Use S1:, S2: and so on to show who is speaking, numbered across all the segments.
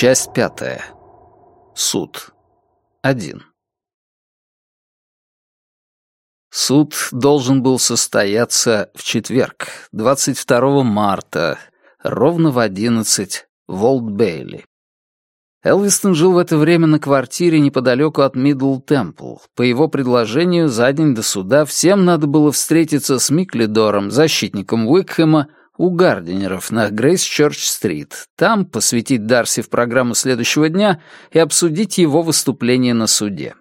S1: Часть пятая. Суд. Один. Суд должен был состояться в четверг, 22 марта, ровно в 11 в Олд Бейли. Элвистон жил в это время на квартире неподалеку от Мидл Темпл. По его предложению, за день до суда всем надо было встретиться с Миклидором, защитником Уикхэма, у Гардинеров на Грейс Чёрч Стрит. Там посвятить Дарси в программу следующего дня и обсудить его выступление на суде.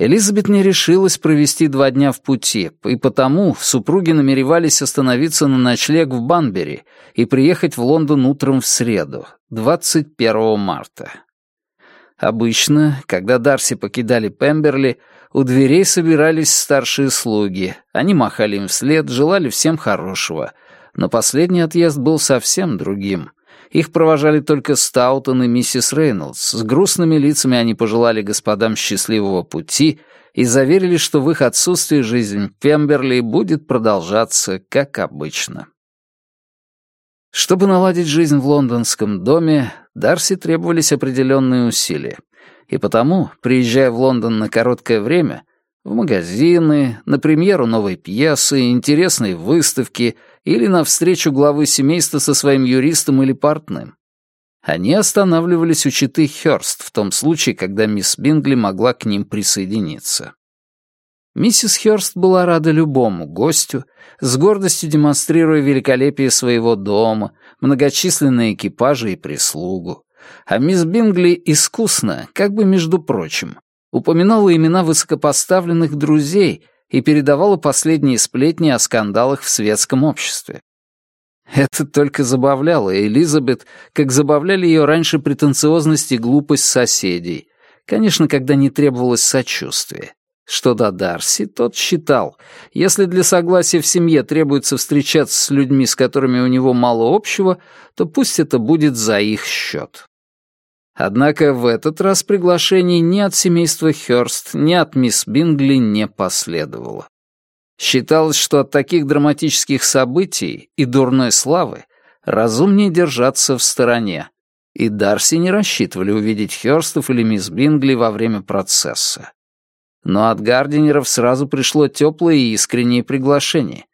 S1: Элизабет не решилась провести два дня в пути, и потому супруги намеревались остановиться на ночлег в Банбери и приехать в Лондон утром в среду, 21 марта. Обычно, когда Дарси покидали Пемберли, у дверей собирались старшие слуги. Они махали им вслед, желали всем хорошего. Но последний отъезд был совсем другим — их провожали только Стаутон и миссис Рейнольдс. С грустными лицами они пожелали господам счастливого пути и заверили, что в их отсутствии жизнь Пемберли будет продолжаться, как обычно. Чтобы наладить жизнь в лондонском доме, Дарси требовались определенные усилия. И потому, приезжая в Лондон на короткое время, в магазины, на премьеру новой пьесы, интересные выставки — или на встречу главы семейства со своим юристом или партным. Они останавливались у читы Хёрст в том случае, когда мисс Бингли могла к ним присоединиться. Миссис Хёрст была рада любому гостю, с гордостью демонстрируя великолепие своего дома, многочисленные экипажи и прислугу. А мисс Бингли искусно, как бы между прочим, упоминала имена высокопоставленных друзей — и передавала последние сплетни о скандалах в светском обществе. Это только забавляло Элизабет, как забавляли ее раньше претенциозность и глупость соседей. Конечно, когда не требовалось сочувствия. Что до Дарси, тот считал, если для согласия в семье требуется встречаться с людьми, с которыми у него мало общего, то пусть это будет за их счет. Однако в этот раз приглашений ни от семейства Хёрст, ни от мисс Бингли не последовало. Считалось, что от таких драматических событий и дурной славы разумнее держаться в стороне, и Дарси не рассчитывали увидеть Хёрстов или мисс Бингли во время процесса. Но от Гардинеров сразу пришло теплое и искреннее приглашение.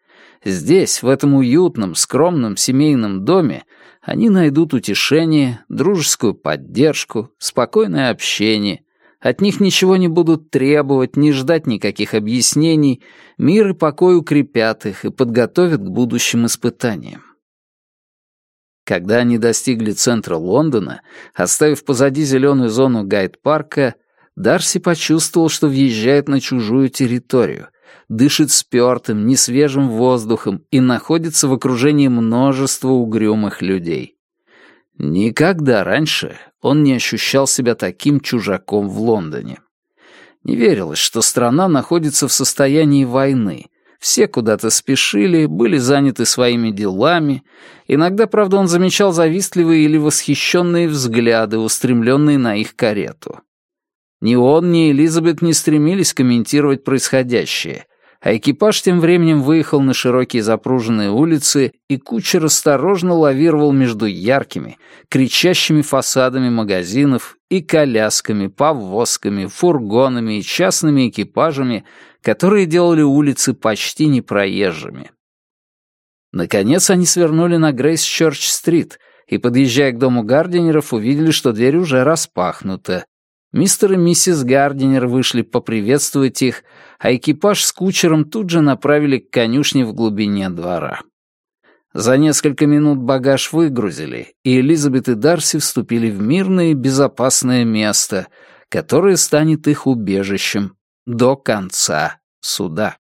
S1: Здесь, в этом уютном, скромном семейном доме, они найдут утешение, дружескую поддержку, спокойное общение. От них ничего не будут требовать, не ждать никаких объяснений. Мир и покой укрепят их и подготовят к будущим испытаниям. Когда они достигли центра Лондона, оставив позади зеленую зону гайд-парка, Дарси почувствовал, что въезжает на чужую территорию, дышит спертым, несвежим воздухом и находится в окружении множества угрюмых людей. Никогда раньше он не ощущал себя таким чужаком в Лондоне. Не верилось, что страна находится в состоянии войны. Все куда-то спешили, были заняты своими делами. Иногда, правда, он замечал завистливые или восхищенные взгляды, устремленные на их карету. Ни он, ни Элизабет не стремились комментировать происходящее, а экипаж тем временем выехал на широкие запруженные улицы, и кучер осторожно лавировал между яркими, кричащими фасадами магазинов и колясками, повозками, фургонами и частными экипажами, которые делали улицы почти непроезжими. Наконец они свернули на Грейс Чёрч Стрит — и, подъезжая к дому Гардинеров, увидели, что дверь уже распахнута. Мистер и миссис Гардинер вышли поприветствовать их, а экипаж с кучером тут же направили к конюшне в глубине двора. За несколько минут багаж выгрузили, и Элизабет и Дарси вступили в мирное и безопасное место, которое станет их убежищем до конца суда.